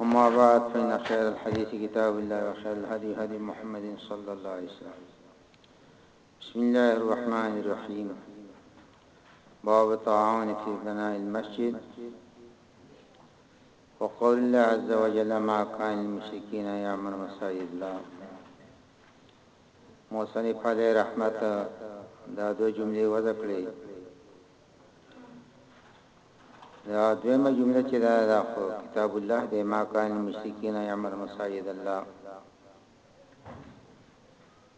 أما بعد فإن خير الحديث كتاب الله وخير الهدي هدي محمد صلى الله عليه وسلم بسم الله الرحمن الرحيم باب الطاعون في بناء المسجد وقول الله عز وجل ما كان المشركين يعمر مساجد الله مصنف علیه رحمت دا دوه جملې وضع کړې دا دویمه جمله چې دا دا خو کتاب الله د ما کان المشرکین یعمر مساجد الله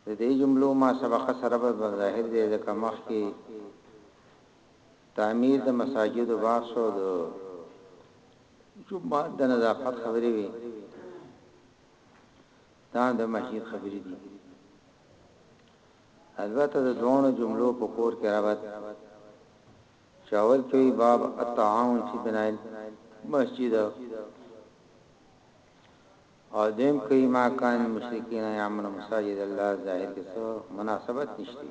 د دې جملو ما سبق سره به ظاهر دې د کمخ کې تعمیر د مساجد او باسو د جمعه د نظافت خبرې وي دا هم د ماشین خبرې دي. البته د دواړو جملو په کور کې ربط چې اول کې وي باب التعاون فی بناء المسجد او دیم کوي ما کان المشرکین یعملون مساجد الله ظاهر کې څه مناسبت نشته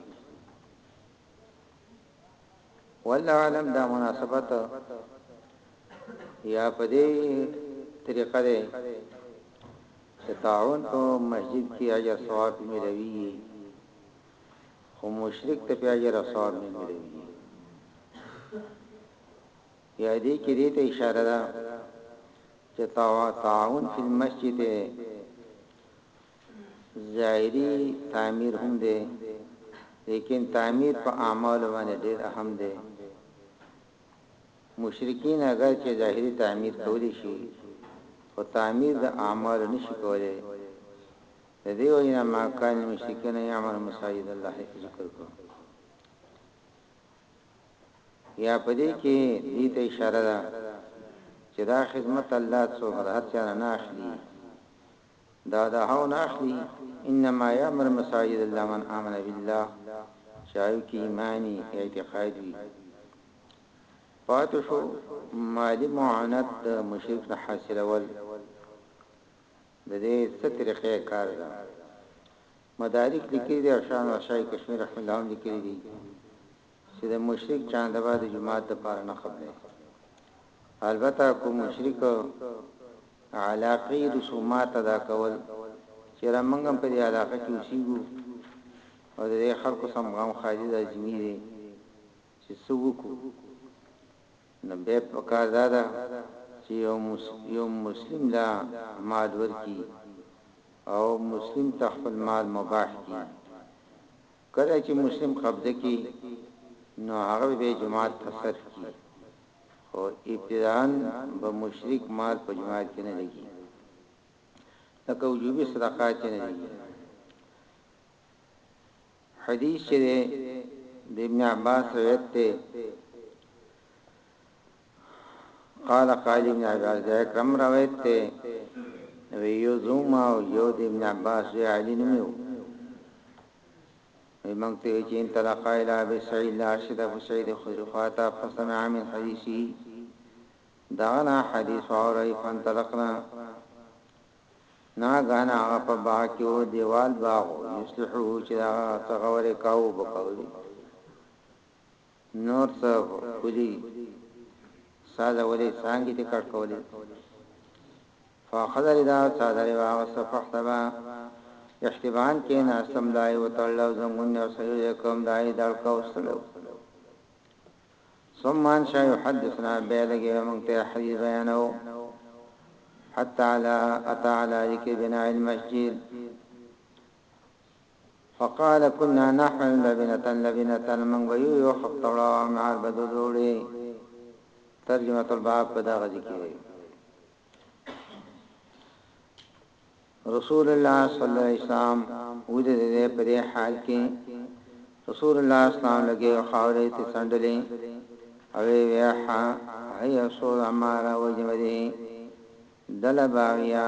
والله اعلم دا مناسبت یا په دې طریقه ده چې تعاون په مسجد کې اجر ثواب ملوي خو مشرک ته په اجر ثواب نه ملوي یا دې کې دې ته اشاره ده چې تعاون فی المسجد ظاهري تعمير هم دی ليکن تعمير په اعمالو باندې ډېر اهم دی مشرکين اګر چې ظاهري تعمير کولی شي خو تعمير د اعمالو نشي کولی د دې وجنه ما کان مشرکین یعمل مساجد الله ذکر کو یا پدې کې دې ته اشاره ده چې دا خدمت الله څو هر چا نه اخلي دا د هغو نه اخلي، انما يعمر مساجد الله من آمن بالله، چې هغو کې ايماني اعتقاد وي. پاتې شو مالي معاونت د مشرک نه حاصلول، د دې څه طريقه کار ده؟ مدارک ليکلي دي او شاه نوازشاه کشمير رحمه الله هم ليکلي دي. چې د مشرک چانده به د جماعت د پاره نه قبلې البته کو مشرک علاقی رسومات ادا کول چې را منګم په دې علاقه کې اوسېږو او د خلکو سم غم خاجي د ازمي دي چې سوکو نو به په کار دادا چې یو یو مسلم لا مال ورکی او مسلم تخفل مال مباح کی کله چی مسلم قبضه کی نو هغه به بیا جماعت ته صرف کی خو ابتداءا به مشرک مال په جماعت کی نه لګی لکه وجوبی صدقات چی نه لګی حدیث چی دی د ابن عباس روایت ته قال قاضي ابن عباس د اکرم روایت ته وی یو زوما او یو د ابن عباس وی علی نمیو وی مونږته چې ان طلاق الى ابي سعيد لارشد ابو سعيد خضر خواتا فسمع من حديثي دانا حدیث اورای فن طلقنا نا غانا هغه په باغ کې او دیوال باغ یصلحو چې هغه تغور کاو بکوي نور څه ښکلي ساده ولې څانګې دې کټ کولې فاخذ ردا څادرې واغسته فحتبا احتبان کې ناستم دای و تړلو زنګون او سجو کوم دای دړکا وسلو ثم ان شاء يحدثنا بيلګي موږ ته حدیث بیانو حتى على اتى على ذكر بناء المسجد فقال كنا نحمل لبنة لبنة موږ به يو يو خښته وړو او مهال به دود وړي ترجمة الباب په دغه ذکر وي رسول الله صلی الله علیه وسلم ودې دې په دې حال کې رسول الله صلی الله علیه وسلم لګي خاورې ته څنډلې او وی ها هي رسول عمار وجمدي دلباویا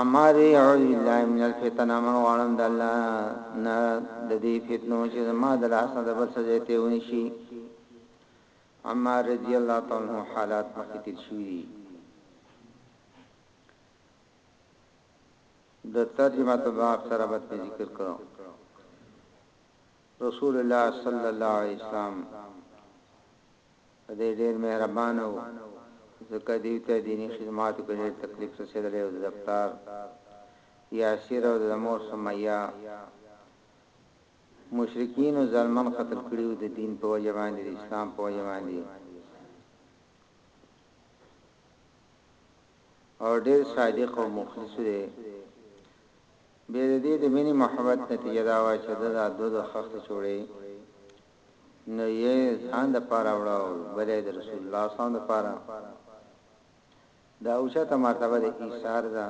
عماري اعوذ بالله من الفتن امن غوانم د الله نه د دې فتنو چې ما د لاس نه د بل څه ته ونی شي عمار رضی الله تعالی عنہ حالات مخکې تیر شوی دي د ترجمه تباب سره به ذکر کړو رسول الله صلی الله علیه وسلم په دی ډیر مهربانه وو ځکه دوی ته دینی خدماتو کې ډیر تکلیف رسیدلی او ددپلار یاسر او دمور سمیه مشرکینو ظلمن قتل کړی وو ددین په وجه باندی د اسلام په وجه باندی او ډیر صادق او مخلص دی بیا د دې د مینې محبت نتیجه دا وه چې د دا دود خخت چوړې نه یی ځان د پاره وړه او بله یی د رسول الله صلی الله علیه وسلم د پاره دا اوچته مرتبه د ایثار ده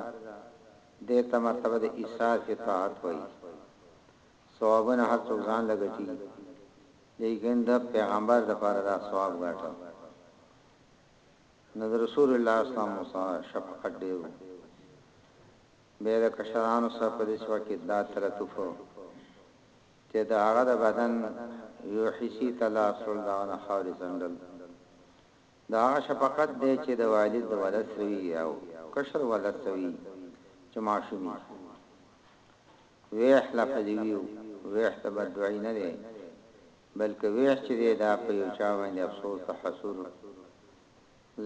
دې ته مرتبه د ایثار فی طاعت وایي ثوابونه هر څوک ځان لګټي لیکن د پیغمبر د پاره دا ثواب غټه نو رسول الله صلی الله علیه وسلم شفقت ډیو به د کشرانو سره په دې سوا کې دا تلطف چې د هغه د بدن يو حصي ته لاس وړل د هغه نه خاورې څنډل د هغه شفقت دی چې د والد د ولد سره وي او کشر ولد ته وي چې ماشوم يې ويح لفظ وي ويح ته بددعي نه دی بلکې ويح چې دی دا په يو چا باندې افسوس تحسر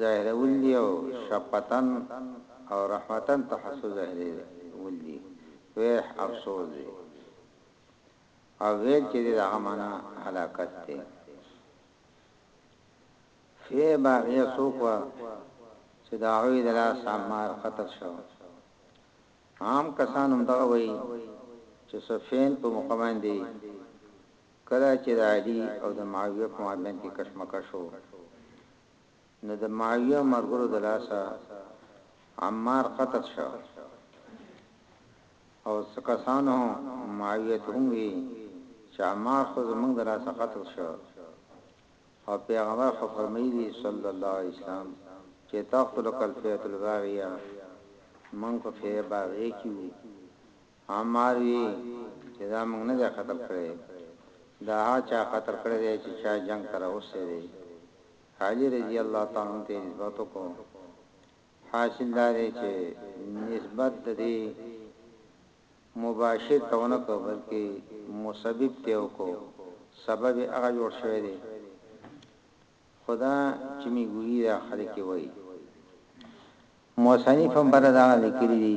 ظاهرول دي او شفقتاً او رحمتاً تحسس ظاهرول دي، ويح، افسوس، دی او ويل چې دی د هغه معنی هلاکت دی. فيه باغيه څوک وه چې د هغوی د لاسه عمار قتل شو؟ عام کسان هم دغه وايي چې صفين په موقع باندې کله چې د علي او د معاويه په مابين کې کشمکش و نو د معاویه او ملګرو د لاسه عمار قتل شو او څه کسانو معاویه ته هم وی چې عمار خو زمونږ د لاسه قتل شو او پیغمبر خو فرمایلی صلی الله علیه وسلم چې تقتلک الفئة الباغیه مونږ په فئه باغیه کې وو هم مار وي چې دا موږ نه دی قتل کړی دا هغه چا قتل کړی دی چې چا جنګ ته راوستی دی علي رضي الله تعالی عنه ته نسبت وکړو حاصل دا دی چې نسبت د دې مباشر ته ونه کو بلکې مسبب ته وکړو سبب هغه جوړ شوی دی خو دا چې مې ګوري دا خلک يې وايي موصنف هم بره دا لیکلي دي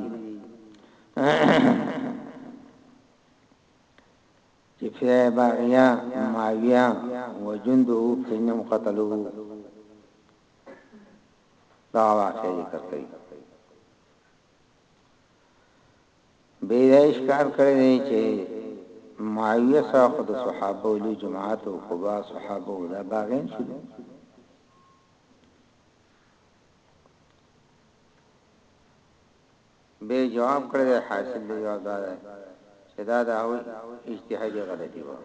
چې فی باغیا معاویه وجنده فینم قتلوه دا واقعي ذکر کوي بی دای ښکار کړی دی چه معاویه سره خو د صحابو لوی جماعت او قبا صحابو دا باغین شدو به جواب کړی دی حاصل دی جواب دا دی چه دا دا هو اجتحادی غلطی با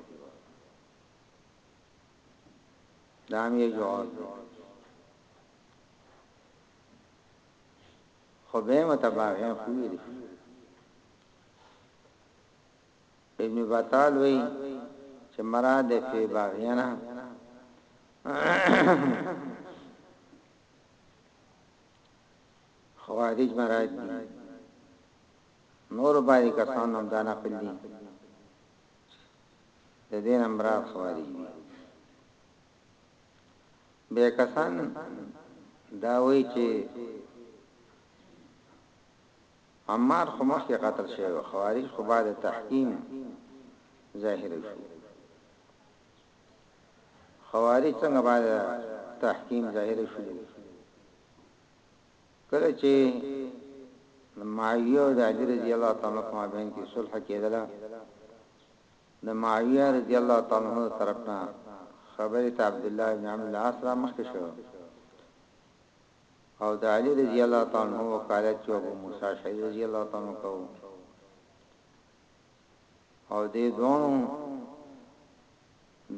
دامی جواب دی خو بیا متباغین خو ویل شي ابن بطال وی چې مراد فی باغینا خوارج مراد دي نور باندې کسان هم دا نقل دي د دین امراض خوارج دي بیا کسان دا وایي چې عمار خو مخکې قتل شوی و، خوارج خو بعد تحکیم ظاهر شو. خوارج څنګه بعد تحکیم ظاهر شو کله چې معاویه او علی رضی الله تعالی عنہ په مابین کې صلح کېدله د معاویه رضی الله تعالی عنه د طرف نه خبرې ته عبدالله ابن عمرو بن العاص را مخکې شو او د علی رضی الله تعالی عنه وکالت چې ابو موسی اشعری رضی الله تعالی عنه کو او دې دوه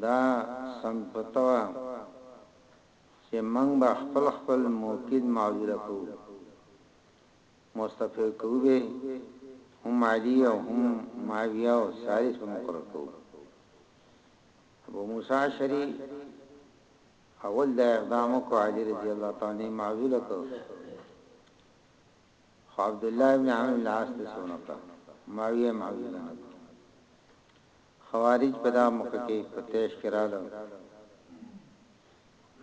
دا سمتوا چې موږ به خپل خپل موکد معذور کو مستفر کوو به هم علی او هم معاویه او ثالث به مقرر کوو ابو موسی اشعری اول دا اقدام وکړ علی رضی الله تعالی عنہ معزول کړ خو عبد الله ابن عمرو لاس ته سونه کړ معاویه معزول نه کړ خوارج په دا موقع کې په تیش کړهاله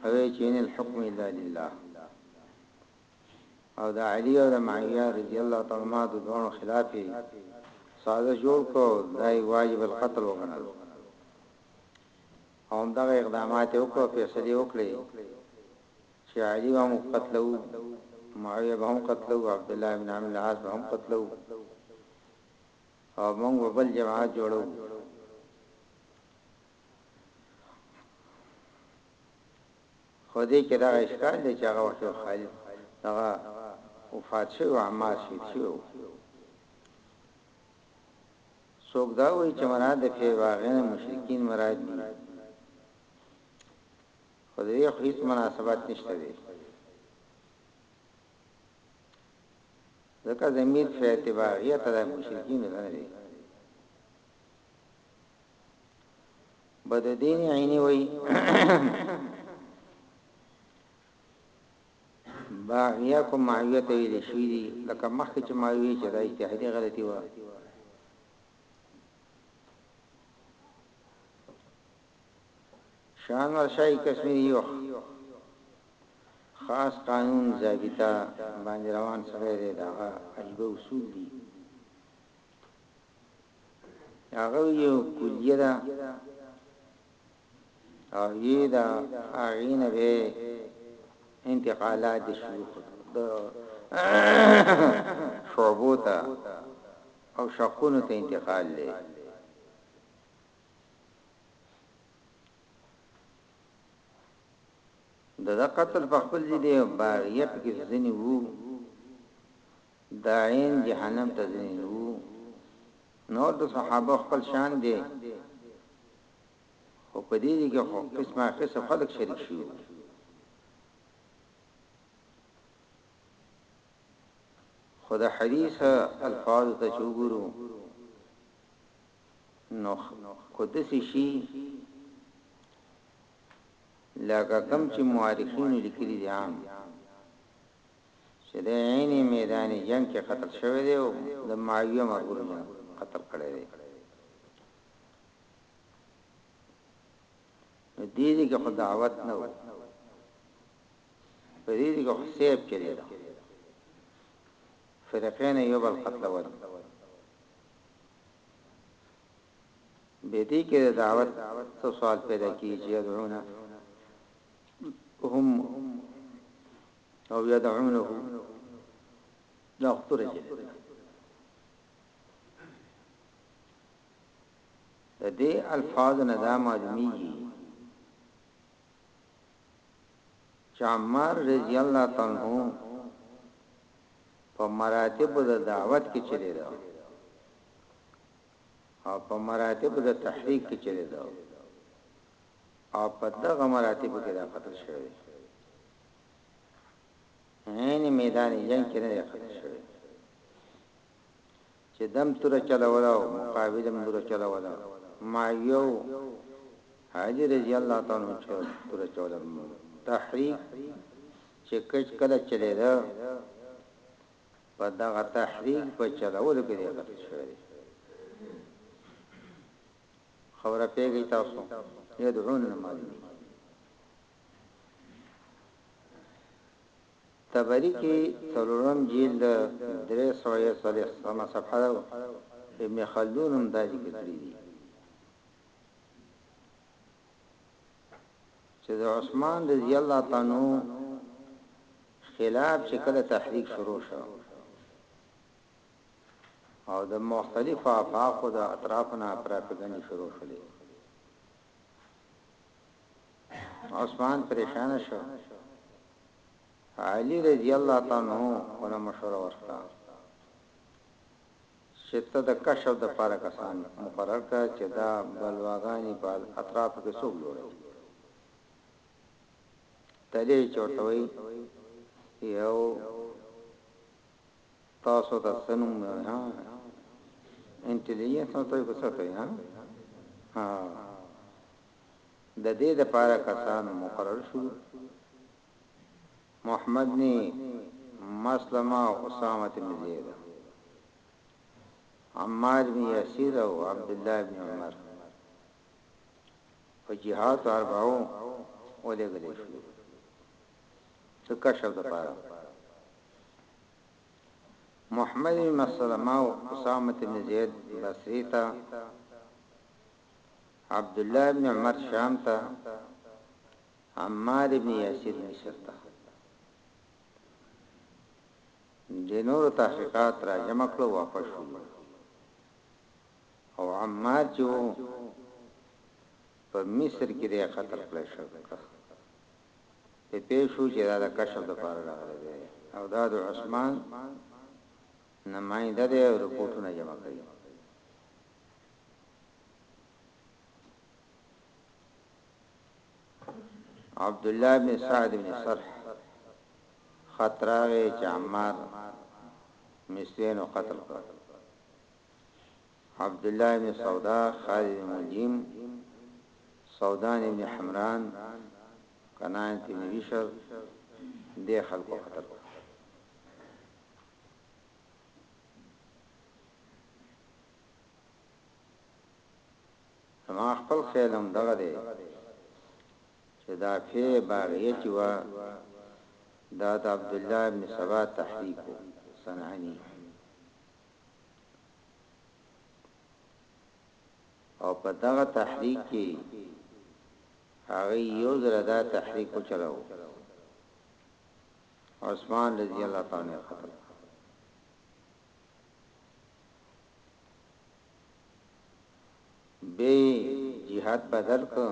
اوی چین الحکم الا لله او د علی او د معاویه رضی الله تعالی عنهما د دواړو خلاف یې سازش جوړ کړ او دا یې واجب القتل وګڼل او همدغه اقدامات یې وکړ فیصلې وکړې چې علی به هم قتلو معاویه به هم قتلو عبد الله بن عمرو العاص به هم قتلو او موږ به بل جماعت جوړو خو دې کې دغه اشکال دی چې هغه وخت یو خالد دغه وفات شوی او عمار شهید شوی و. څوک دا وایي چې مراد د فی باغین مشرکین مراد دي خو د دې خو هیڅ مناسبت نشته دی ځکه ضمیر فی اتباعیه ته د مشرکین نه دی بددین عینی وای باغیا کو معاویه ته ویل شوی دی لکه مخکې چې معاویه چې دا اجتهادي غلطي و شان ورشای کشمیر یو خاص قانون ضابطه باندې روان سره دی دا عجیب اصول دي هغه یو کلیه ده او یی دا اغین به انتقالات دي شروع د شعبو ته او شقونو ته انتقال لې د قتل په خپل دي باغیت کې ځنی وو د عين جهنم ته ځني نه وو نور د صحابه خپل شان دي خو په دې دي کې خو قسمه قسم خلق شريک شوي وو. خو د حديث الفاظ ته چوغورو نو قدس شي لکه کم چې مورخینو لیکلي دي عام چې دی عین میدان جنګ کې قتل شوی دی او د معاویه مرغوب جنګ قتل کړی دی نو دې دې کې خو دعوت نه و په دې دې کې خو سیب چلی دا فرقین یو بل قتل ول به دې کې دعوت څه سوال پیدا کیږي یدعونه هم او يدعونه دا خطره جدا ده دې الفاظ نه دا معلومیږي چې عمر رضی الله تعالی عنہ په مراتب د دعوت کې چلی دا او په مراتب د تحریک کې چلی دا او په دغه مراتبو کې دا قتل شوی دی عین میدان جنگ کې نه دی قتل شوی چې دم تر چلولا او مقابلم تر چلولا ما یو حاجی رضی الله تعالی عنہ تر چلولا تحریک چې کچ کله چلے دا په دغه تحریک په چلولو کې دی قتل شوی خبره پوهیږی تاسو يدعون نه معلومي تبری کې څلورم جلد 340 صفحه ده ابن خلدون هم دا ذکر کړی دی چې د عثمان رضی الله تعالی خلاف چې کله تحریک شروع شو او د مختلفو آفاقو د اطرافو نه پراپګنډې شروع شولې. عثمان پریشان شو. علی رضی الله تعالی عنہ ولا مشوره ورکړه. چې ته د کشف د پاره کسان مقرر کړه چې دا بلواګانی په اطرافو کې څوک جوړي. تلې چورتوي یو تاسو ته څه نوم دی ها انټيليجنس نو ته څه کوي ها ها د دې د پاره کسان مقرر شو محمد ني مسلمه اسامه بن زید عمار بن یاسر او عبد الله بن عمر په جهاد اربعو ولګل شو څه کښو د پاره محمد بن مسلمه او اسامه بن زید بصری ته، عبدالله بن عمر شام ته، عمار بن یاسر مصر ته. دې نور تحقیقات را جمع کړو واپس شو او عمار چې وو په مصر کې دې قتل کړی شو. ته پېښ شو چې دا د کشف لپاره راغلی دی او دا د عثمان نماینده دی او رپوټونه جمع کوي. عبدالله بن سعد بن صرح خط راغی چې عمار مصرینو قتل کړ. عبدالله ابن سودا، خالد ابن ملجم، سودان ابن حمران، کنانة ابن بشر دې خلکو قتل کړو. زما خپل خیال هم دغه دی چې دا فی باغیه چې وه دا د عبدالله ابن سبا تحریک و صنعاني او په دغه تحریک کې هغه یو ځل دا تحریک وچلاو عثمان رضی الله تعالی عنہ قتل به jihad بدل کو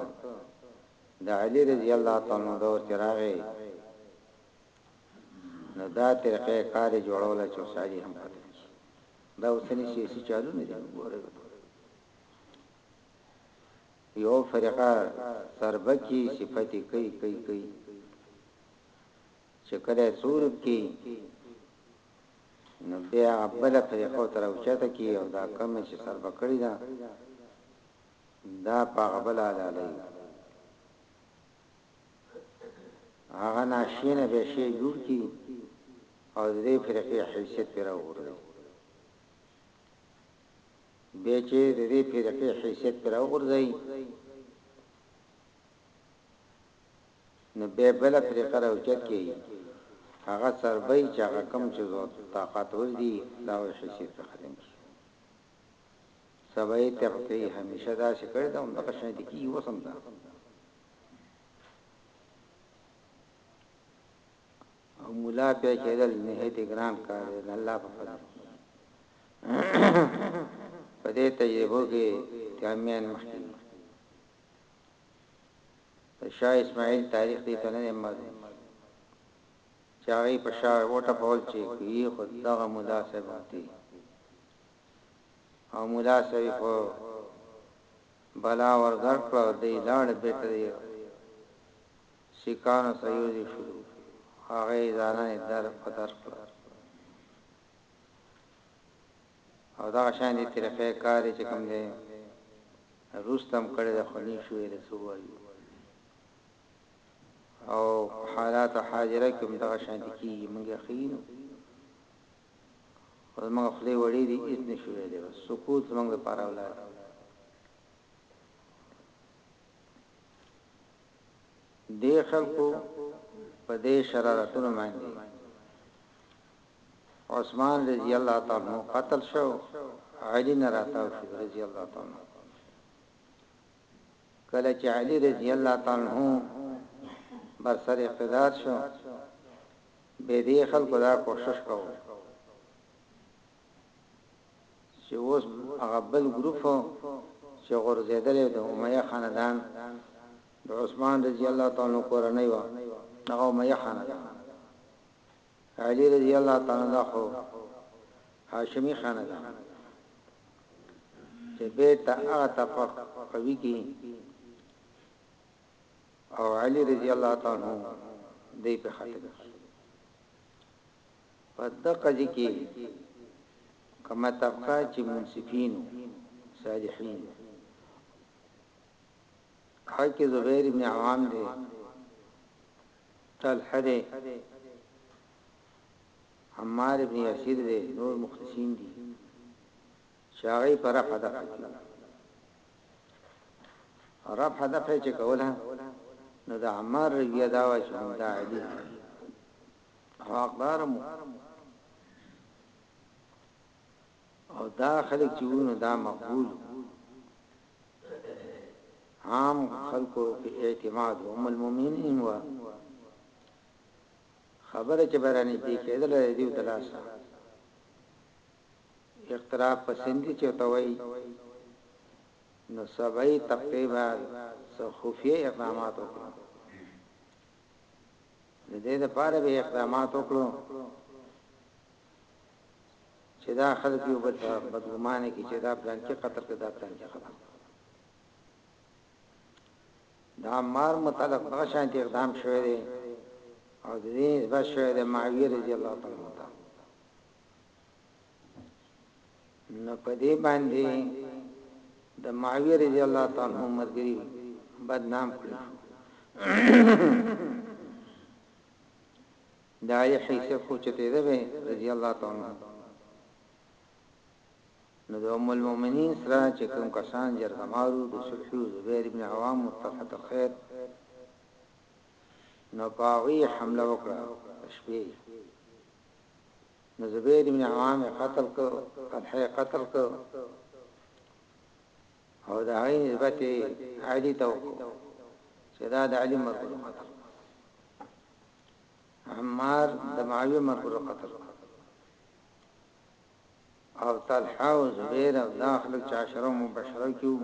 د علی رضی الله تعالی عنہ دور چراغه نو دا طریقه کار یې جوړوله چې استاد یې هم پته نه شي دا اوسني سیاسي چالونه دي ګورئ یو فرقه سربکی صفتی کوي کوي کوي چې کله سورب کې نو بیا بل فرقه تر اوچته کې او دا کم چې سربکړی دا دا په غبل علاله هغه ناشینه به شی جوړ کی او د دې فرقې حیثیت پر راوغورځوي به چې د دې فرقې حیثیت پر راوغورځي نو به بل فرقه راوچت کی هغه سربای چې هغه کم چې زو طاقت ور دي دا وې حیثیت په ختم کی سبای تفقی همیشه دا شکر دا هم د قشنه دي کی وسم دا او مولا په چیرل نهایت ګران کار دی الله په فضل په دې تجربه کې کامیان مخکې شاه اسماعیل تاریخ دې ته نه معلوم چاغي په شاه وټه پول چې کی خود دغه مولا صاحب دی او مولا صاحب په بلا ور درکړه دی لاړ بیرته دی سیکانو سره یوځی شولو هغه یی ځاننی در په در کړه او دغه شان دی طریقه کاری چې کوم دی روستم کړی د خونی شوې له څو وایو او حالات حاضره کوم دغه شان دی کی منګه خینو خو زموږ خولې وړې دي هیڅ نه شو ویلی بس سکوت زموږ لپاره ولاء دی. دې خلکو په دې شرارتونو باندې عثمان رضی الله تعالی عنہ قتل شو علي نه راتاو شو رضی الله تعالی عنہ کله چې علی رضی الله تعالی عنه بر سر اقتدار شو به دې خلکو دا کوشش کوو چې اوس هغه بل ګروپ چې غورځیدل د امیه خاندان د عثمان رضی الله تعالی عنہ کورنۍ و هغه امیه خاندان علی رضی الله تعالی عنه خو هاشمی خاندان چې بیت ته هغه تفق قوی کی او علی رضی الله تعالی عنه دی په خاطر په دقه ځکه کما طبقه چې منصفین صالحین حق کې زبیر ابن عوام دی طلحه دی عمار ابن یسیر دی نور مخلصین دی شاعی پر رفع دفع کی رفع دفع چې کوله نو د عمار رضی الله عنه چې دا علی حقدار مو او دا خلک چې وو نو دا مقبول وو عام خلکو په اعتماد وو ام المؤمنین وو خبره چې برانې دې کېدل دې دلاسه اقتراب پسندې چې توي نو سبعي طبقه به سو خفيه اقدامات وکړو د دې لپاره به اقدامات وکړو چې دا خلک یو بل ته بدګمانه کی چې دا پلانکی قتل کړ دا پلانکی قتل کړ دا عمار متعلق دغه شان اقدام شوی دی او د دې نسبت شوی دی معاویه رضی الله تعالی عنہ نو په دې باندې د معاویه رضی الله تعالی عنہ مرګري بدنام کړی داعی حیثیت خو چته ده به رضی الله تعالی عنه نو د ام المؤمنین سره چه کوم کسان جرګه مارو د صلحو زبیر ابن عوام او طلحة الخیر نو په هغوی یې حمله وکړه د شپې نو زبیر ابن عوام یې قتل کړ طلحه یې قتل کړ او د هغې نسبت علی ته وکړو چې دا د علی مرګ قتل عمار د معاویه مرګرو قتل کړ او طلحه او زبیر او دا خلک چې عشره مبشره کیو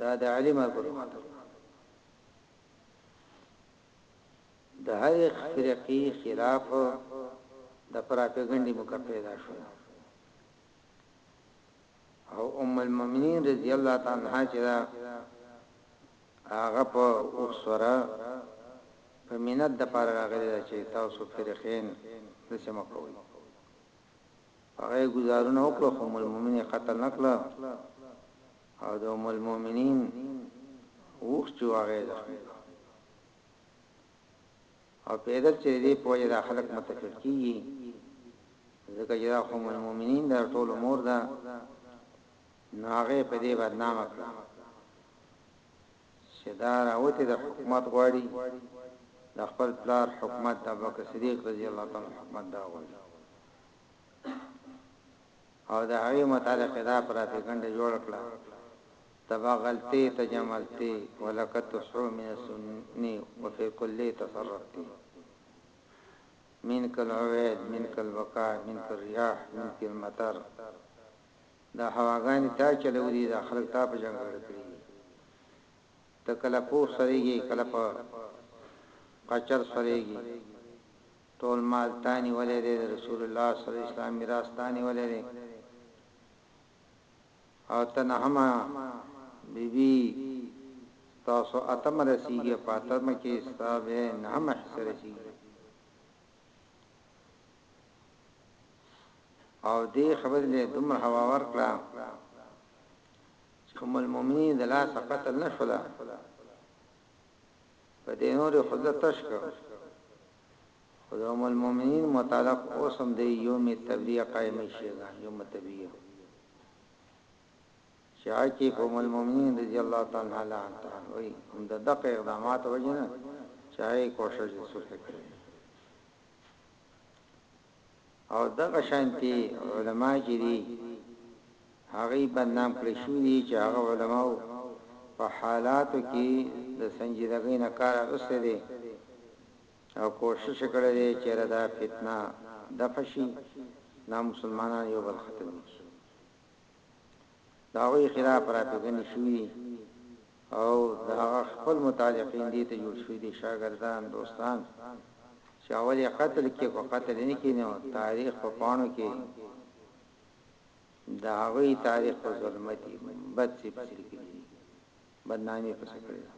دا د علی مرګرو قتل کړ د هر فرقي خلاف د پراپګنډي موقع پیدا شو او ام المؤمنین رضی الله تعالی عنها چې هغه په اوښ سوره په مینت د پاره راغلې ده چې تاسو فرقین دسې مه کوئ. په هغه یې ګزارونه وکړل خو ام المومنین یې قتل نه کړه او د ام المومنین اوښ چې و هغه یې زخمي کړ. او پېدل چې دې په وجه دا خلک متفق کېږي ځکه چې دا خو ام المومنین ده ټولو مور ده نو هغه یې په دې بدنامه کړ چې دا راوتي د حکومت غواړي د خپل پلار حکومت د ابوبکر صدیق رضی الله تعالی حکومت دا غواړي او د هغه متعلق دا پراپګنډه جوړ کړه تبا غلطی تجملتی ولکت تسعو من سنی وفی کلی تصرفتی من کل عوید من کل وقا من کل ریاح من کل مطر دا هواګانی تا چلولی دا خلک تا په جنګ اړ کړی دی ته کله پوخ سریږی کله په قچر سریږی ټول مال تا نیولی دی د رسول الله صلی الله علیه وسلم میراث تا نیولی دی او ته نهمه بی بی تاسو اتم رسیږي په اتم کې ستابه نه محسر رسیږي او دې خبرې له دومره هوا ورکړه چې ام المؤمنین د لاسه قتل نه شوله په دې نور خدای تشک خو د ام المؤمنین متعلق اوسم د یوم تبلیغ قائم شي یوم تبلیغ شاکی په ام المؤمنین رضی الله تعالی عنها وی هم د دقه اقدامات وجنه چاہے کوشش صلح کړي او دغه شانتې علماء چې دي هغوی بدنام کړی شوي دي چې هغه علماو په حالاتو کې د سنجیدګۍ نه کار اخیستی دی او کوشش یې کړی دی چې دا فتنه دفع شي، دا مسلمانان یو بل ختموي. د هغوی خلاف راپېژنې شوي او د هغه خپل متعلقین دې ته جوړ شوي دي، شاګردان، دوستان، چې اول یې قتل کړي که قتل یې نه کړي نو تاریخ په پاڼو کې د هغوی تاریخ په ظلمتي بد څه پسې لیکلي دي، بدنامي پسې کړې ده،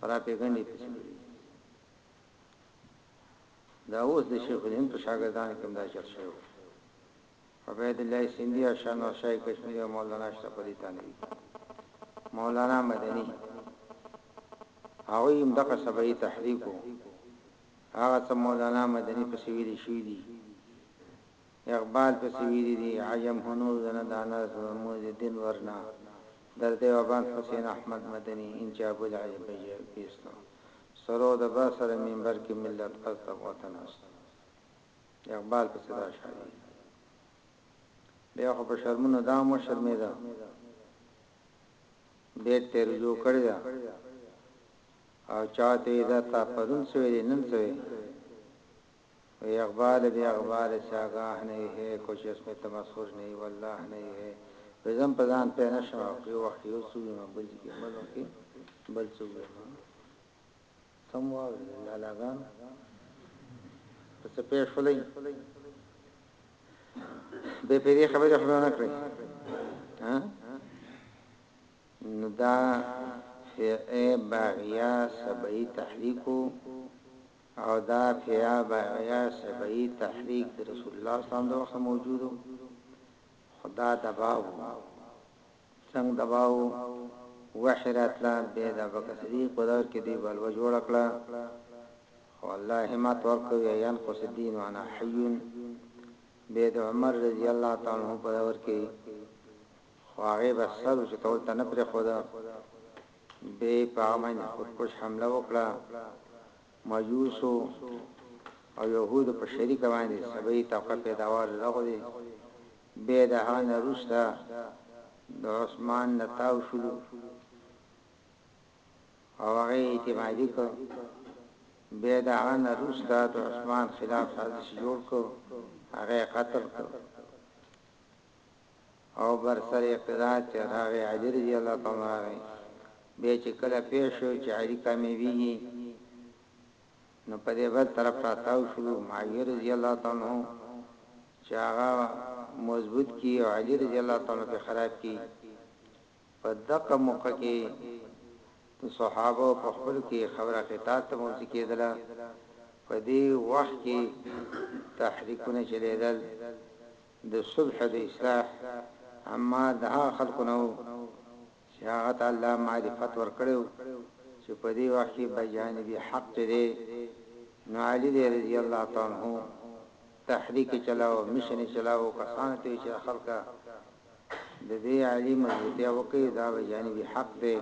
پراپېګنډې پسې کړې دي. دا اوس د شیخ الهند په شاګردانو کې هم دا چل شوی و. عبید الله سندی او شاه نور شاه کشمیری او مولانا اشرف علی تانوی مولانا مدنی هغوی هم دغه سبعی تحریک وو هغه څه مولانا مدنی په سویل شوی دی اقبال په سویل دی عجم هنو زنه دانه زمو دین ورنا در دیوبان حسین احمد مدنی انچا بل عجب بیستو سرو د بسر منبر کې ملت از د وطن است اقبال په صدا شاعري بیا خو په شرمونو دا مو شرمېده بیت ته رجوع کړی دا او چاته دا تا پرون سوې دي نن سوې وی اقبال بی اقبال سیاگاه نه ہے کچھ اس میں تمسخر نه والله نه ہے وزم پزان په نشم او یو وخت یو سوی ما بل کې بل وخت بل سوی ما څه مو واورېدل لالاګانو په څه پېښ شولئ به په دې خبرې خبره نه کړی ها نو دا فئه باغیا سبعی تحریک او دا فئه باغیا سبعی تحریک د رسول الله صلی الله علیه وسلم موجودو خدا دباو څنګ دباو وحی راتله بیا د ابوبکر صدیق په دور کې دوی بلوه جوړه کړه خو الله همت ورکړ یا ينقص الدین وانا حی بیا د عمر رضی الله تعالی عنه په دور کې خو هغه به سر چې تول ته نه پرې خو ده به په امن خودکش حمله وکړه مجوسو او يهود په شریک باندې سبي توقع پیداوار راغلي بيا د هغه نه وروسته د عثمان نه تاو شولو او هغه اعتمادي کو بيا د هغه نه وروسته د عثمان خلاف سازش جوړ کو هغه قتل کو او بر سر اقتدار چې راغی علي رضی الله تعالی عنہ بیا چې کله پیښ شو چې علي کامیابیږي نو په دې بل طرف راتاو شو معاویه رضی الله تعالی عنه چې هغه مضبوط کړي او علی رضی الله تعالی عنه پرې خراب کړي، په دغه موقع کې نو صحابه په خپلو کې خبره قتال ته موضوع کیدله، په دې وخت کې تحریکونه چلیدل، د صلح او د اصلاح عمار د هغه خلکو نه وو چې هغه ته الله معرفت ورکړی وو چې په دې وخت کې به جانب حق کې دی نو علي دی رضي الله تعالی عنه تحريک يې چلاوه مشن يې چلاوه کسانو ته يې چې خلکه د دې علي مضبوطيا وکړي دا به جانب حق دی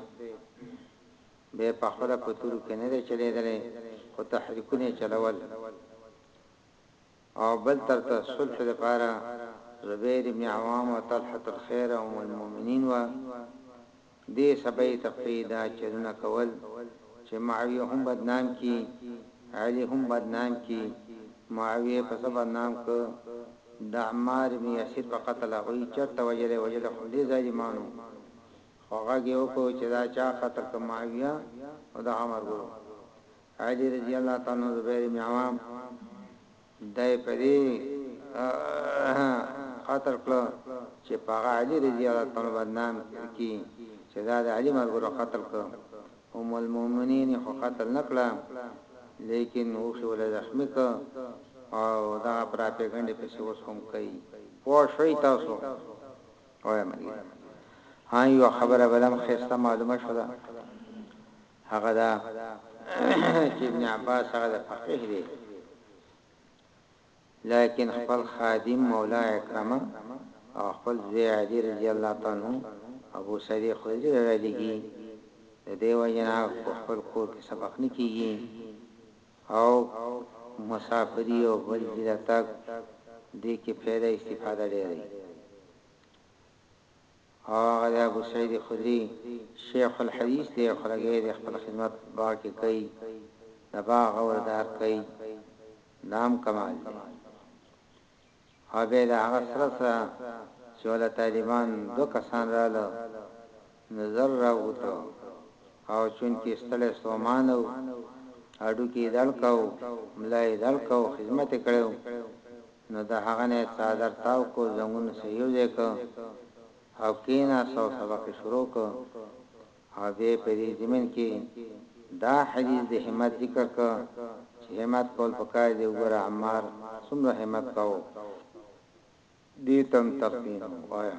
به په خپله په تورو کې نه دی چلېدلی خو تحريکونه يې چلول او بل تر صلح لپاره زبیر بن عوام او طلحة الخیر او ام المؤمنین وه، دې سبئ طبقې دا چلونه کول چې معاویه هم بدنام کړي، علي هم بدنام کړي، معاویه په څه بدنام کړ؟ د عمار بن یاسر په قتل، هغوی یې چرته وژلی؟ وژلی خو همدې ظالمانو، خو غږ یې وکړ چې دا چا قتل کړ؟ معاویه او د هغه ملګرو، علی رضی الله تعالی عنه زبیر ابن عوام دای په دې قتل کړ چې پاغه علی رضی الله تعالی بدنام کی چې دا د علی مرګره قتل کړ ام المؤمنین خو قتل نکړه لیکن او شو له زخمی ک او دا پرا پیغنډ په سوس هم کوي پوه شوي تاسو وای مګي ها یو خبره بلم خسته معلومه شوه هغه دا چې ابن عباس هغه د فقيه دی لیکن خپل خادم مولا اکرمه او خپل زوی علی رضی الله تعالی عنہ ابو سعید خدری را لګي د دیو جنا په خپل کور کې سبق نه کیږي او مسافری او بل ضلع تک دې کې پیدا استفاده لري او هغه د ابو سعید خدری شیخ الحدیث دی خلګی د خپل خدمت په باغ کی کوي د باغ غور دار کوي دا هم کمال دی او بیا د هغه سره سره چې ولا طالبان دو کسان رااله نظر را وته او چون کې ستړی سومانو اډو کې دړکاو ملای دړکاو خدمت کړو نو د هغه نه یې څادر تاو کړ، زنګون سره یې یو ځای کړ او کېناست او سبق یې شروع کړ او بیا یې په دې ضمن کې دا حدیث د همت ذکر کړ چې همت کول پکار دي، وګوره عمار څومره همت کاوه، دې ته هم تقدیر وایه.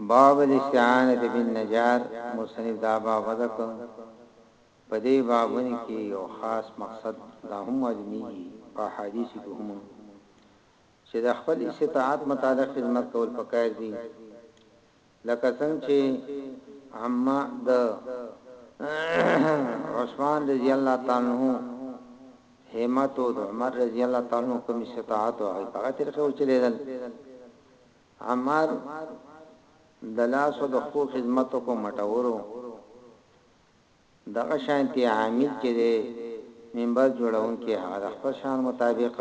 باب الاستعانة بالنجار مصنف دا باب وضع کړ، په دې بابونو کې یو خاص مقصد دا هم معلومیږي په احادیثو کې هم چې د خپل استطاعت مطابق خدمت کول پکار دي لکه څنګه چې عمه د عثمان رضی الله تعالی عنہ همت او د عمر رضی الله تعالی عنہ کوم استطاعت او هغه طریقه وچلیدل عمر د لاسو د ښو خدمتو په مټورو دغه شانتې عامل چې دی منبر جوړونکې هغه د خپل شان مطابق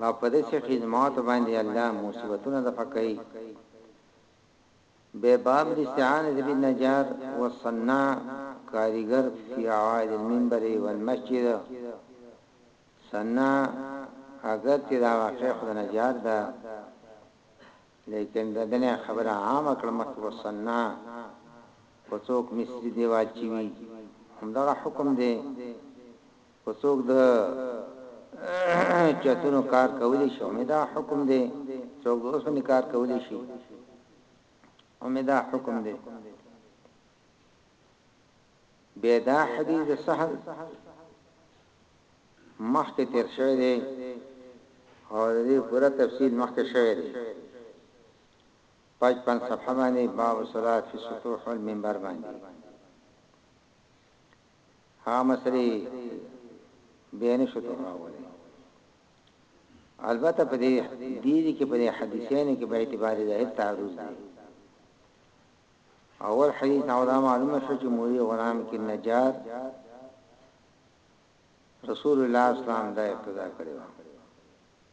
لا په دې خدمات باندې الله مصیبتونه د فقای به باب الاستعانة بالنجار والصناع کاریګر فی عوائد المنبر والمسجد صناع اګر چه دا واقع خو د نجار ده لیکن دده نه خبره عامه کړه مخکې والصناع که څوک مصری دیوال چوی هم دغه حکم دی. خو څوک د چتونو کار کولی شي هم دا حکم دی څوک د اوسپنې کار کولی شي هم دا حکم دی بیا دا حدیث سهل مخکې تیر شوی دی او د دې پوره تفصیل مخکې شوی دی پاج پن صفحه باندې باب صلات فی سطوح المنبر باندې هغه مسئلې بیا نه شو تغراولی البته په دې دې کې په دې حدیثینو کې به اعتبار ظاهر تعرض دی اول حدیث او دا معلومه شو چې موري غلام کې نجات رسول الله اسلام دا ابتدا کړی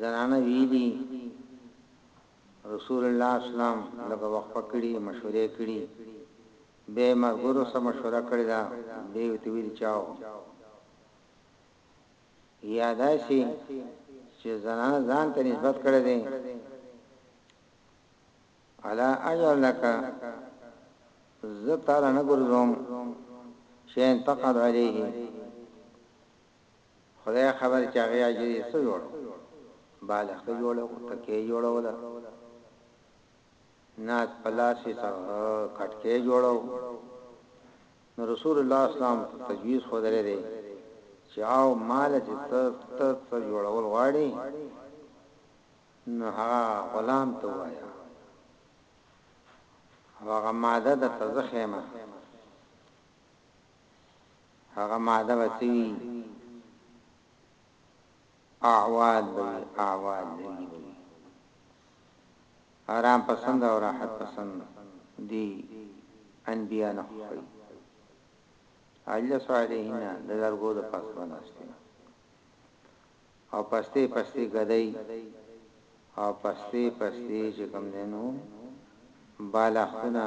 زنانه ویلي، رسول الله اسلام لږه وقفه کړې، مشوره یې کړې، بیا یې ملګرو سره مشوره کړې ده، بیا یې ورته ویلي چې او یا داسې چې زنانه ځان ته نسبت کړی دی، الا اجعل لک زه تعالی نه ګرځوم شیئا تقعد علیه خدای خبر چې هغې حجرې څه جوړ بالښت جوړ او تکیه جوړوله، ناک په لاس یې څه کټکی جوړو، نو رسول الله اسلام ته تجویز ښودلی دی چې او ماله چې ته ته څه جوړول غواړې نو هغه غلام ته وایه او هغه ماده درته زه ښیمه. هغه ماده به څه وي؟ اعواد به وي، اعواد لرګي به وي. آرام پسند او راحت پسند دي انبیاء نه خوښوي. اجلس علیهن د لرګو د پاسه به ناست وي. او پستې پستې ګدۍ او پستې پستې چې کوم دی نو بالښتونه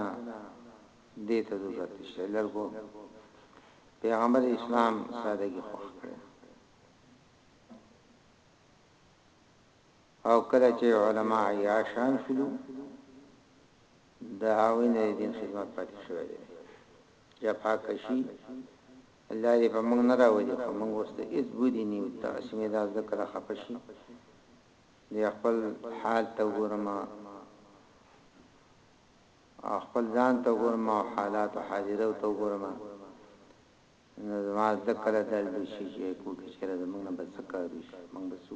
دې ته ضرورت نشته لرګو پیغمبر اسلام سادهګي خوښ کړی او کله چې علما عیاشان شلو د هاوینه دین خدمت پاتې شوی دی جفا کشي الله دې په موږ نه راولي خو موږ اوس ته هیڅ بودی نه یو دغسی مې دا زړه کله خپه شي بیا خپل حال ته ګورم او خپل ځان ته ګورم او حالات او حاضره ته ګورم نو زما زړه کله دل شي چې کو کې چیرې زمونږ نه بس کار وشي موږ بسو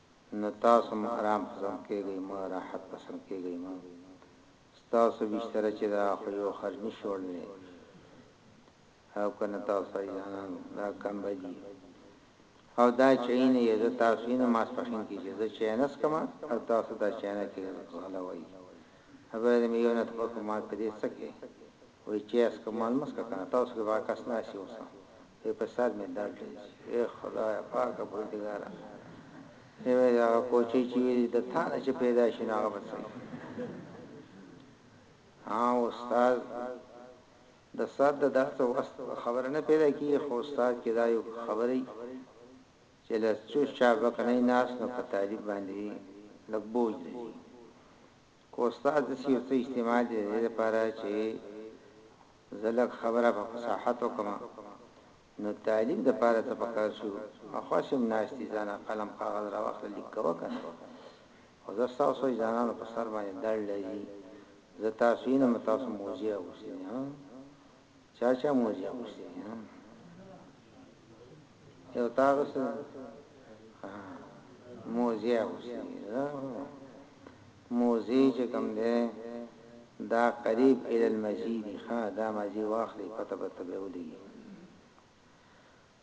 نه تاسو مه ارام پسند کیږی مه راحت پسند کیږی مه ستاسو بشتره چی ده خو یو خر نشی وړلی او که نه تاسو سړی زانانو دا کمبه دی او دا چای نه یزه تاسو یی نه ماسپخین کی چی زه چای نه سکمه او تاسو دا چای نه کی غله وایی خبره ده میو نه تپوس کوم مات پدی سکی. وی چی اس که مال مه سکه کنه تاسو کی به عکس ناسی اوسه وی په سر می درد لرزی ای خدایه پاکه بردګاره ای وی هغه کوچی چی وی د تا نه چی پیدا شی نو هغه به څه وی ها استاد د سر د درد څه وس خبره نه پیدا کیږي خو استاد کی دا یو خبری چی له چو چا بکنه ناس نو په طالب باندی لګ بوج لري خو استاد داسې یو څه استعمال دي ددې لپاره چې زه لږ خبره په فصاحت وکړم نو طالب لپاره څه پکار شو اخواش هم ناست دي ځانه قلم کاغذ راواخله لیک کوه کنه خو زه ستاسو ځانانو په سر باندې دړ لري زه تاسو ینم تاسو موزې اغوستي دي ها چا چا موزي اغوستي دي ها یو تا اغوستي ها موزي اغوستي موزي چې کوم ده دا قریب ال المزید ښا دا مزي واخلي پته پته به ولي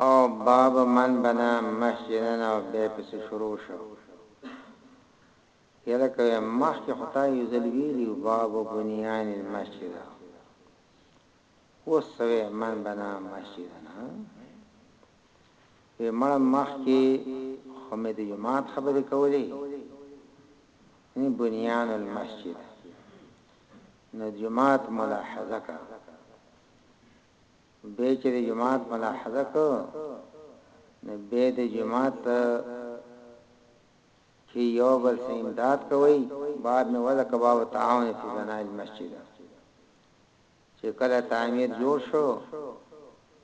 او باب من بنا مسجدن او بیا پس شروع شو یله که مخکې خدای یو ځل ویلی باب بنیان المسجد اوس څه وې من بنا مسجد نه وې مړ مخکې خو مې د جماعت خبرې کولې نه بنيان المسجد نو جماعت ملاحظه کا به چې د جماعت ملاحظه کو نو به د جماعت چې یو بل سه امداد کوي باب نه ولا کباب تعاون فی بناء المسجد چې کله تعمیر جوړ شو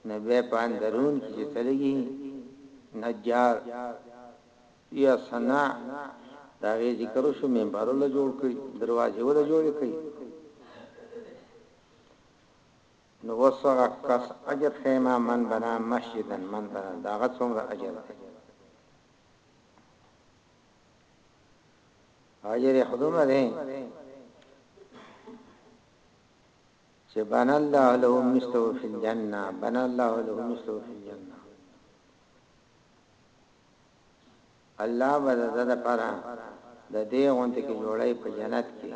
نو بیا په اندرون کې چې تلګي نجار یا صناع دا غي ذکر شو منبرونه جوړ کړي دروازې ولا جوړ کړي نو وسره کس اجر خیمه من بنا مسجدن من بنا دا غ څومره اجر دی اجر خدومه دی چې بنا الله له مثله فی الجنه بنا الله له مثله فی الجنه الله بد زد پر د دې غونته کې جوړای په جنت کې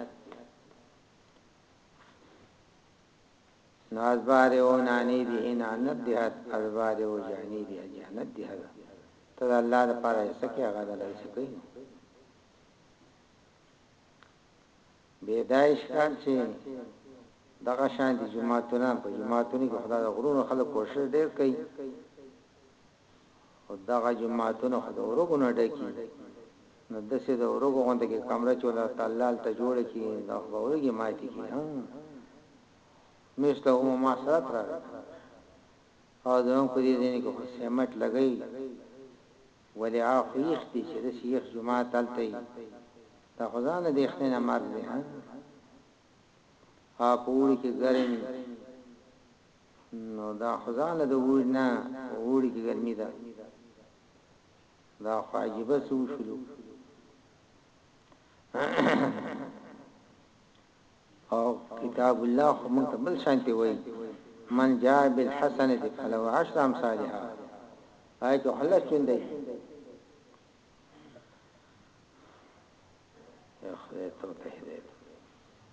نو ازبار او نانی دی نه ند دی ازبار او جانی دی جنت دی هدا ته الله د پاره سکه هغه د لای سکه بیا دا اشکال چی دغه شانتی جوماتونه په جوماتونو کی خو دا د غرونو خلک کوشش ډیر کوي خو دغه جوماتونه خو د ورګو نه ډکی نو دسی د ورګو غونده کی کمره چی ولا تلال ته جوړه کی دا خو به ورګی ماتی کی ها مثله مماثلت راغی او زموږ په دې ځینې کې خو سیمټ لګی ولی اخ ویخ دی چه دسی یخ جومات هلته یی دا خو ځان له د یخنی نه مرګ دی ها او په اوړی کی ګرمی نو دا خو ځان له د اوړی نه په اوړی کی ګرمی ده دا خو عجیبه څه وشلو او کتاب الله خو موږ ته بل شانتې وایي، من جاء بالحسنة فله عشر امثالها، پای کې خو لس چونده وي. ای خدای ته ته هدایت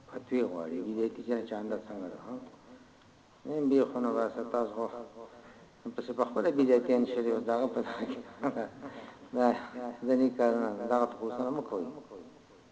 فتوی غواړي دې دې چې نه چاندا څنګه ده نن به خو نه واسه تاسو خو په څه په خپل بدعتین شری او داغه په دا ځنی کارونه داغه خو سره مکوئ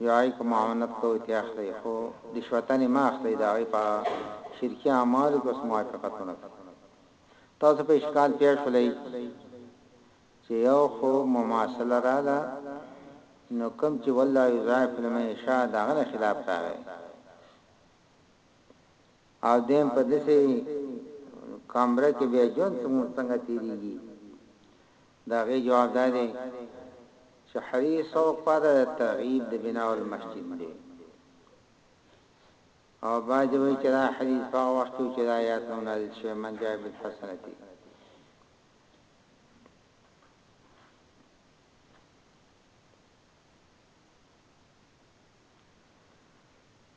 يو هغوی که معاونت کوی ترې اخلئ خو رشوتا نې مه اخلئ د هغوی په شرکي اعمالو کې اوس موافقت ونه کړئ تاسو په اشکال پېه شولئ چې يو خو مماثله راغله نو کوم چې والله يضاعف لمن يشاء د هغه نه خلاف راغی. او دویم په داسې کمره کې بیا ژوند زموږ څنګه تېرېږي؟ د هغې جواب دا دی چې هرې سوق پاته د ترغیب د بناء المسجد دی. او بعضې وایي چې دا حدیث په هغه وخت کې و چې دا آیات نو نازل شوی، من جاء بالحسنة.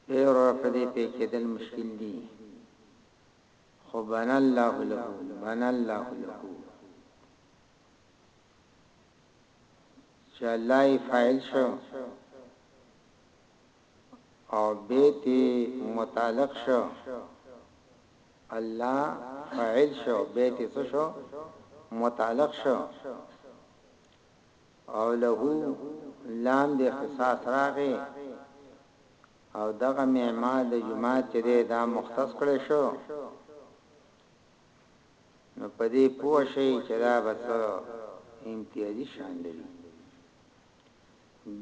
اې وروره په دې پوه کېدل مشکل دي خو بنا الله له بنا الله له چې الله یې فاعل شو او بیت متعلق شو الله فاعل شو بیت څه شو متعلق شو او له لاندې اختصاص راغی او دغه معمار د جومات چې دی دا مختص کړی شو نو په دې پوه شئ چې دا به څه امتیازي شان لري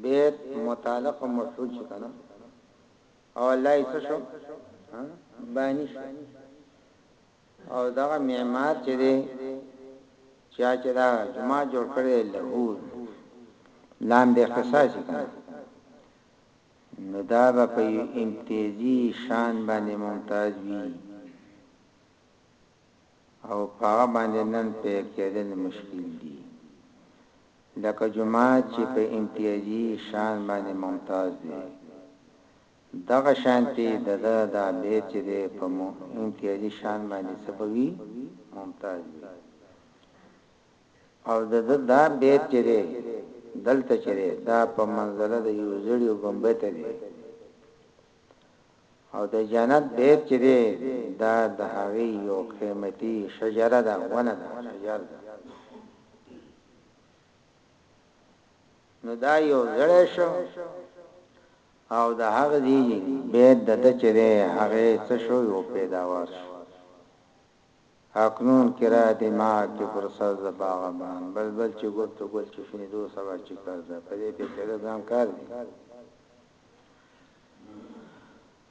بیت متعلق مفعول شو کنه او الله یې څه شو بانی شو او دغه معمار چې دی چا چې دا جماعت جوړ کړی له لاندې اختصاص کړي نو دا به په امتیازي شان باندې ممتاز وي او هغه باندې نن په کېدل مشکل دي لکه جماعت چې په امتیازي شان باندې ممتاز دی دغه شانتې دده دا بیت چې دی په امتیازي شان باندې څه به وي؟ ممتاز وي. او دده دا بیت چې دی دلته چې دی دا په منزله د یو زړي او ګنبته دی. او د جنت بیت چې دی دا د هغې یو قیمتي شجره ده، ونه ده، شجر ده. نو دا یو زړی شو او د هغه زيږي بيت د ده چې دی هغې څه شو يو پيداوار شو اکنون کرا دماغ کې پر سر ز باغبان بلبل چې ګل په ګل چې شنيدو سبا چې کر ده په دې پيچره ځان کار دي.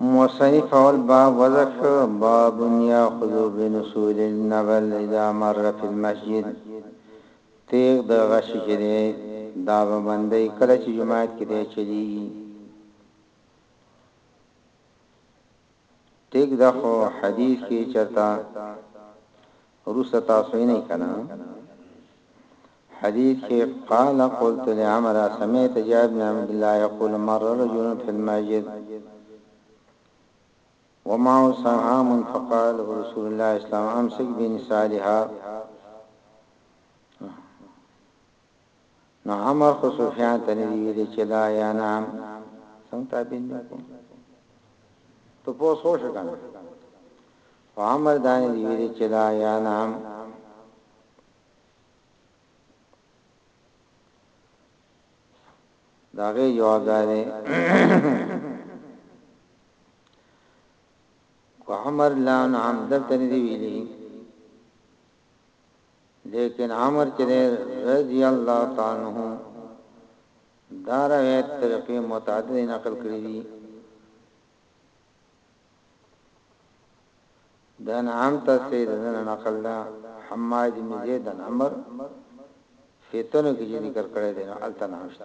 مصنف اول باب وضع کړ باب ياخذو بنسول النبل اذا مر في المسجد تیغ د غشی چې دی دا به بندې کله چې جماعت کې دی چلیږي ټيک ده خو حديث کي چرته وروسته تاسو نه کنه حديث کي قال قلت لعمر سمعت جابر بن عبد الله يقول مر رجل في المسجد ومعه سهام فقال له رسول الله اسلام امسك بن صالحا نو امر خو سفیان ته نه دی ویلي چې لا ینام څنګه تعبیر نه کوم ته په سوچ کنه خو امر دا نه دی ویلي چې لا ینام داغه جواب دی کو امر لا نام دلته نه دی ویلي لیکن عمر چې دی رضی الله تعالی عنه دا روایت طریقې متعدد نقل کړی دي دان عام ته سیدنا نقل دا حماد بن زید بن عمر فیتنو کې ذکر کړی دی التناشته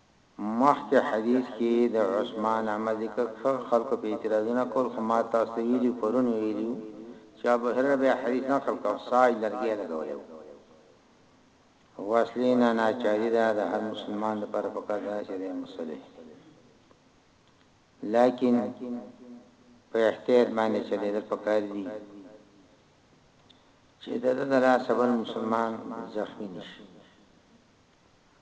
مخکې حديث کې د عثمان عمل ذکر کړ، خلکو پرې اعتراضونه کول خو ما تاسو ته ويلي وو، پرون مې ويلي وو چې ابوهريره بيا حديث نقل کړ، ساج لرګی لګولی وو. وصلې نه ناچاري ده، د هر مسلمان لپاره پکار ده چې دی مصلح وي، لکن په احتياط باندې چلېدل پکار دي چې د ده د لاسه بل مسلمان زخمي نه شي.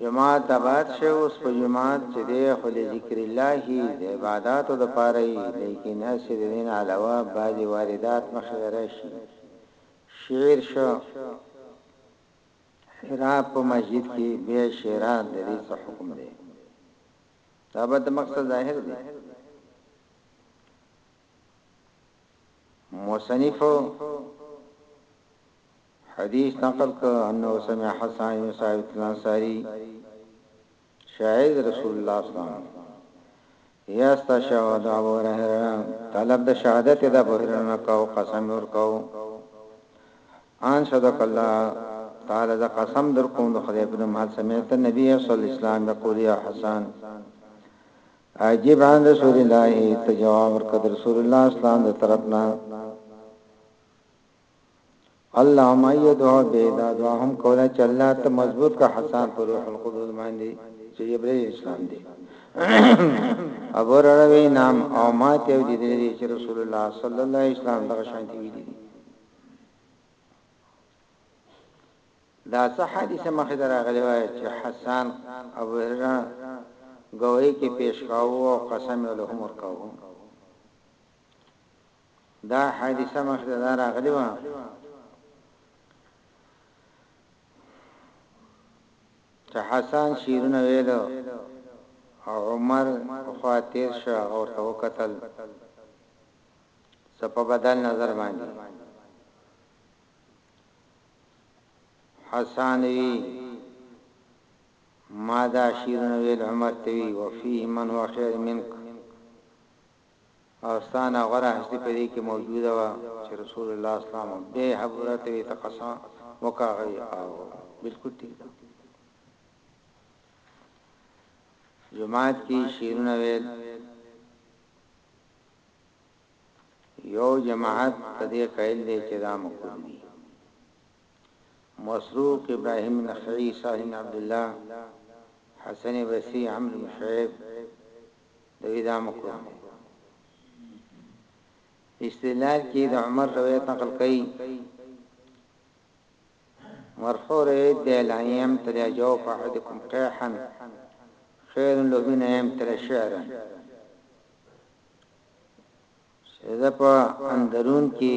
جماعت اباد شی اوس خو جماعت چی دی خو د ذکر الله یی د عباداتو د پاره یی لیکن هسی د دی نه علاوه بعضی واردات مخی ته راشی شعر شه حراب په مسجد کی بیا شعران د دی څه حکم دی دا به د مقصد ظاهر دی مصنف حديث نقل کړ، انه سمع حسان ابن ثابت الانصاري شاهد رسول الله صلی الله علیه وسلم يستشهد ابو هريره طلب د شهادت د ابو هريره نه کاو قسم ورکاو ان صدق الله تعالی ز قسم در کوم د خدای په نوم هل سمعت النبي صلی الله علیه وسلم یقول یا حسن عجیب عن رسول الله ته جواب ورکړ رسول الله اسلام د طرفنا اللهم ایدها به دا دعا هم کوله چې الله ته مضبوط کا حسان پر روح القدس باندې چې جبرئیل اسلام دی ابو روي نام او ماته او دې دې چې رسول الله صلی الله علیه وسلم دغه شانتي وی دي دا څه حادثه مخه دراغلی وای چې حسان ابو هرره گواہی کې پیش کاوه او قسم له عمر کاوه دا حادثه مخ ته دا راغلی وه چې حسن شیرونه ویلو او عمر خوا تیر شو او ته وکتل سپه بدل نظر باندې حسن وی ما دا شیرونه ویل عمر ته وی وفيه من هو خیر منک او ستا نه غوره هستي په دې کې موجوده وه چې رسول الله اسلام به ابو هريره ته وي ته قسم وکړه هغه يې کاوه بالکل ټيک ده جماعت کې شیرونه ویل یو جماعت په دې قائل دی چې دا مکروه دي مسروق ابراهيم نخعي صاحب عبد الله حسن بصري عمرو بن شعيب د اعدام حکم دی. استدلال کې د عمر روایت نقل کوي، مرفوع روایت دی، لا ان يمتلئ جوف احدکم قیحا خیر له من ان يمتلئ شعرا، چې د په اندرون کې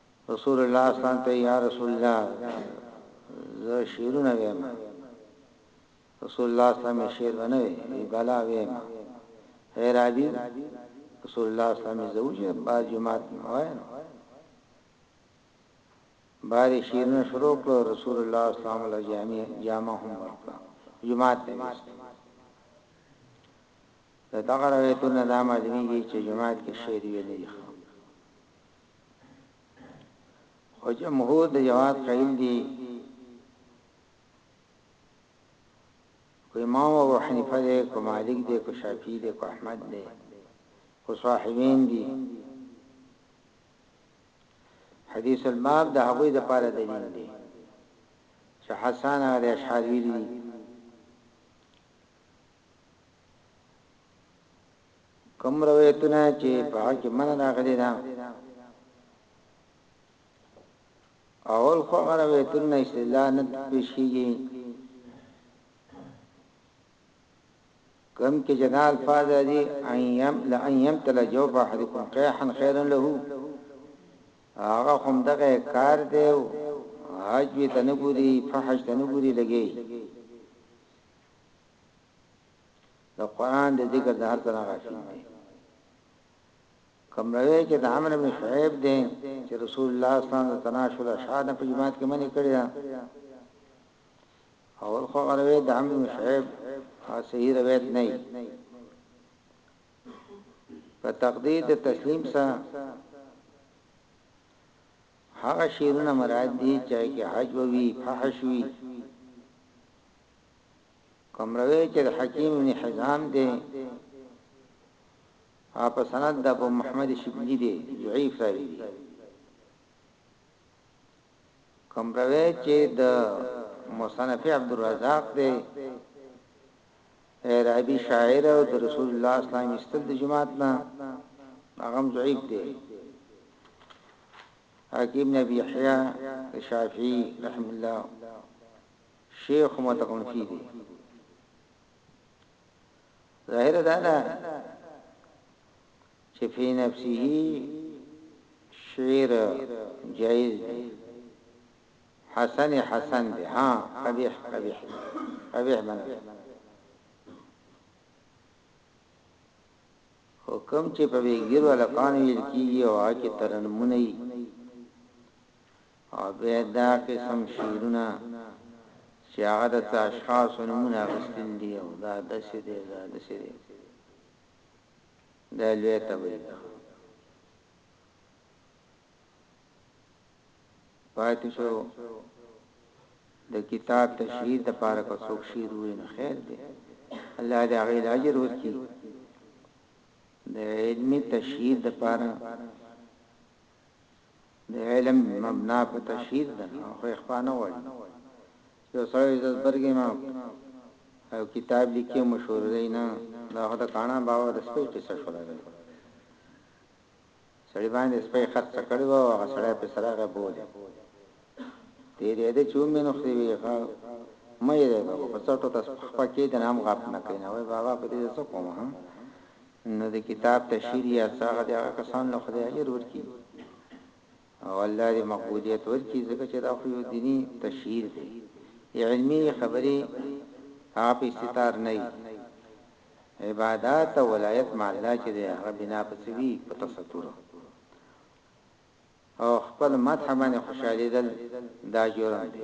رسول الله اسلام ته یا رسول الله زه شیرونه ویم رسول الله اسلام شیر ونه وی بلا ویم هی رابی رسول الله اسلام زوجه با جمعات وایم باری شیرونه شروع کړو رسول الله اسلام الله جامع جامع هم ورکړه جمعات ته وست دا دغه روایتونه دا مازنی چې جمعات کې شیر ویلې خو جمهور د جواز قائل دي کو امام ابو حنیفه دې کو مالک دې کو شافعی دې کو احمد دې کو صاحبین دي حدیث الباب د هغوی د پاره دلیل دی چې حسن او اشعری دي کوم روایتونه چې په حق کې من راغلي دا اول خو هغه روایتونه استدلال نه پیش کیږي کم کې جنا الفاظ دي ايام لا ايام تل جواب احدكم قيحا خيرا له هغه هم دغه کار دی حج وی تنګوري فحش تنګوري لګي د قران د ذکر د هر څه نه غافل دي کوم روي کې د عمرو بن شعيب دي چې رسول الله صلی الله علیه وسلم تناشل شاد په جماعت کې منی کړی دا او خو روي د عمرو بن شعيب صحیح روایت نه په تقدیر د تسلیم سره هغه شیرونه مراد دي چې حج وی فحش وی کوم روي چې د حکیم ابن حزام دی اپ سند د ابو محمد شبلی دی ضعیف راوی دی کوم روي چې د مصنف عبد الرزاق دی عربي شاعر او د رسول الله صلی الله علیه وسلم استل د جماعت نه هغه ضعیف دی حکیم نبی یحیی شافعی رحم الله شیخ متقن فی دی ظاهر دا ده چې فی نفسه شعر جائز دی حسن حسن دی ها قبیح قبیح قبیح باندې حکم چې په ویګر ولا قانون کیږي او هغه ترنمونه او بیا دا قسم شعرونه چې هغه د څه اشخاصو نومونه اخیستل دي او دا داسې دی او دا داسې دی دا لویه تباهي ده پاتې شو د کتاب تشهیر د پاره کو څوک شعر وي نه خیر دی الله دې هغه اجر ورکړي د علمي تشهیر د پاره د علم مبنا په تشهير ده او خو اخفاء نه غواړي چې يو سړی عزت برګی ما او کتاب لیکي او مشهور دی نه دا خو د کاڼا بابا د سپي قصه شوله ده سړی باندې سپي خرڅ کړي وو هغه سړی په سراغه بوله دې دې د چومې نو خري وي ښا مې دې په څټو تاسو خپل کې د نام غاپ نه کین وای بابا په دې څه کوم ها نو د کتاب تشهیر یا څه هغه دې هغه کسانو له خدای اجر ورکړي او الله دې مقبولیت ورکړي ځکه چې دا خو یو دیني تشهیر دی علمي خبرې هغه په استتار نه وي عبادت او ولایت مع الله چې دی هغه بنا په څه وي په تستر او خپل مدح باندې خوشحالیدل دا جرم دی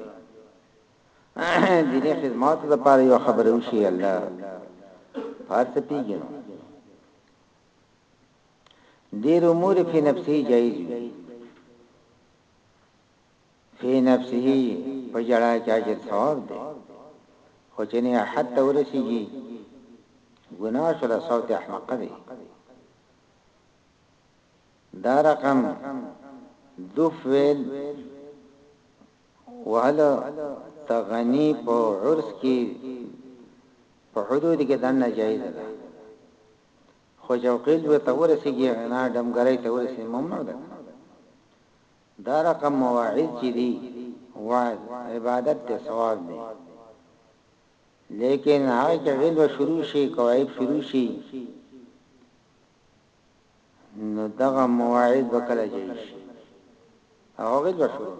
دیني خدماتو لپاره یو خبره وشي الله پارت پیګنو دیر امور فی نفسی جایز وی فی نفسی پجڑا چاچه ثواب دی خو چې نه حتی ورسیږي ګناه شله صوت احمق دی دا رقم دوف ویل وهل ته غنی په عرس کې په حدود کې دنه جایز ده خو جوقیل به تورسیږي غنا دمګرای تورسي ممنوع ده دا رقم مواعظ چې دي وعظ عبادت ته ثواب دی لیکن هغه چې غلو شروع شي کوایب شروع شي نو دغه مواعید به کله جای شي هغه غږ شروع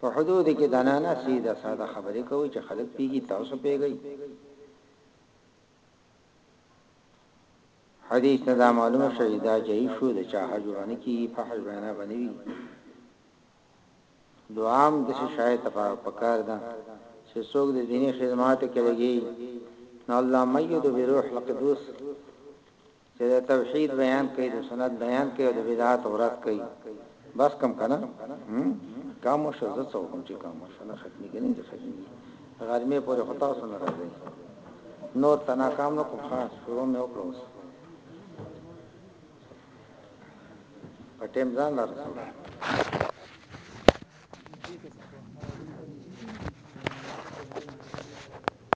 په حدود کې دانا نه سیده ساده خبرې کوي چې خلک پیږي تاسو پیږي حدیث نه دا معلومه شوی دا جای شو د چا حج باندې کی فحش بیان باندې دوهم د شي شای ته پکار ده چې څوک د دیني خدماتو کې لګي نو الله ميد بروح القدس چې د توحید بیان کوي د سنت بیان کوي د بدعات اورات کوي بس کم کنه کم شو زه څو کوم چې کم شو نه ختمي کني چې ختمي غرمه پورې خطا سن راځي نور تناکام نو کوم خاص شروع مې وکړو پټیم ځان لار سره